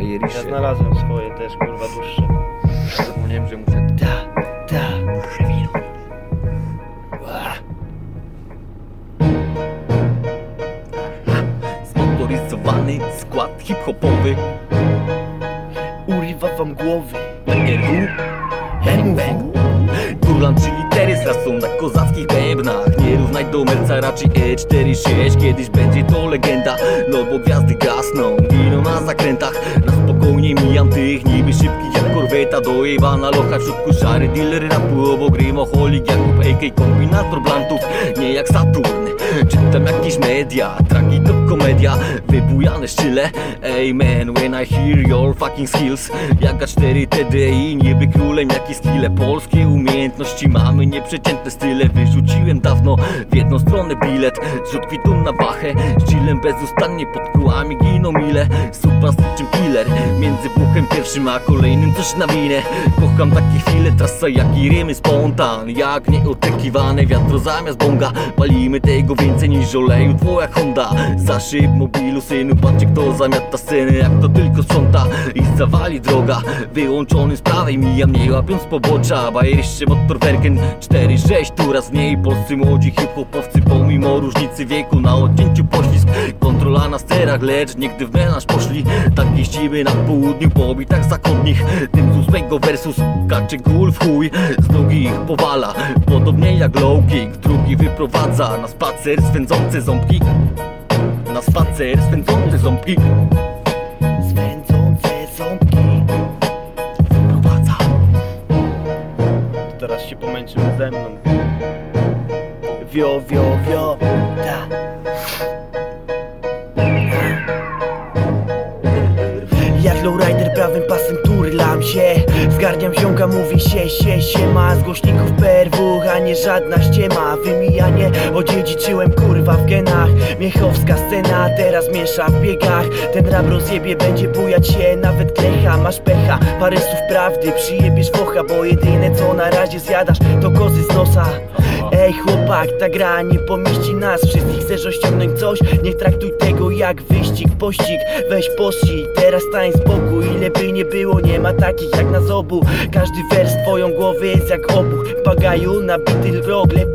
Ja znalazłem swoje też, kurwa, dłuższe. Zapomniałem, że muszę... Da, da. Zmotoryzowany skład hip-hopowy Urywa wam głowy. RU MW. Kurlan trzy litery stracą na kozackich Nie równaj do merca raczej E46 Kiedyś będzie to legenda. No bo gwiazdy gasną Giną na zakrętach. Na spokojnie mijam tych niby szybkich jak korweta. Dojebana locha w środku szary dealer rapu Obok rymoholik Jakub AK kombinator blantów. Nie jak Saturn Czytam jakieś media. Tragi to komedia Wybujane szczyle. Ey man when I hear your fucking skills. Jaka 4 TDI Niby królem jakie skille. Polskie umiejętności mamy Nieprzeciętne style. Wyrzuciłem dawno w jedną stronę bilet. Zrzut kwitun na wachę chillem bezustannie pod kołami giną mile. Czym killer Między buchem pierwszym a kolejnym coś nawinę Kocham takie chwile Trasa jak i rymy spontan. Jak nieoczekiwane wiatro zamiast bonga Palimy tego więcej niż oleju Twoja Honda. Za szyb mobilu synu Patrzcie kto zamiata sceny Jak to tylko sprząta I zawali droga. Wyłączony z prawej mijam nie łapiąc pobocza Bajeriście motorwerken 4-6 tu raz mniej Polscy młodzi hip-hopowcy Pomimo różnicy wieku na odcięciu poślizg. Kontrola na sterach lecz niegdy w melanż poszli. Tak jeździmy na południu po bitach zachodnich. Tym z ósmego versus kaczy gól w chuj Z nogi ich powala. Podobnie jak low kick Drugi wyprowadza na spacer swędzące ząbki Na spacer swędzące ząbki Swędzące ząbki. Prowadza Teraz się pomęczymy ze mną. Wio, wio, wio. Da. Jak lowrider prawym pasem turlam się. Zgarniam ziomka, mówi się, się, się ma. Z głośników PRW, a nie żadna ściema. Wymijanie odziedziczyłem kurwa w genach. Miechowska scena teraz miesza w biegach. Ten rap rozjebie, będzie bujać się. Nawet klecha Masz pecha, parę słów prawdy, przyjebiesz focha Bo jedyne co na razie zjadasz to kozy z nosa Ej chłopak, ta gra nie pomieści nas. Wszystkich chcesz osiągnąć coś, nie traktuj tego jak wyścig, pościg. Weź pościg, teraz stań z boku Ile by nie było, nie ma takich jak nas obu. Każdy wers twoją głowę jest jak obuch. Bagaju nabity prowokuj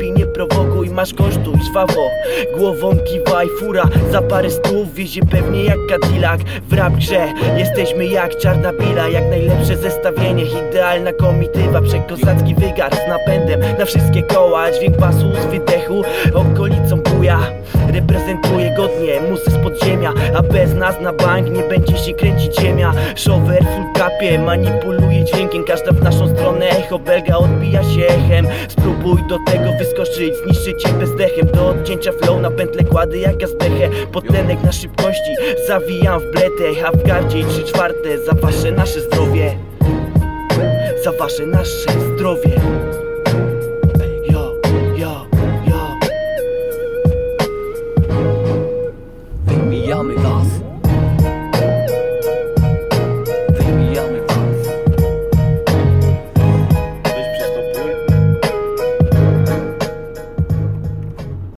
Masz kosztuj, żwawo, głową kiwaj Fura. Za parę stów, wiezie pewnie jak Cadillac. W rap grze jesteśmy jak czarna bila Jak najlepsze zestawienie, idealna komitywa Przekozacki wygar z napędem na wszystkie koła. Dźwięk basu z wydechu, okolicą buja. Reprezentuje godnie muzy z podziemia A bez nas na bank nie będzie się kręcić ziemia. Shower full capie manipuluje dźwiękiem. Każda w naszą stronę echo belga odbija się echem. Spróbuj do tego wyskoczyć, zniszczyć cię bezdechem Do odcięcia flow na pętlę kładę jak gazdechę Potlenek na szybkości zawijam w bletę A w gardzie trzy czwarte za wasze nasze zdrowie. Za wasze nasze zdrowie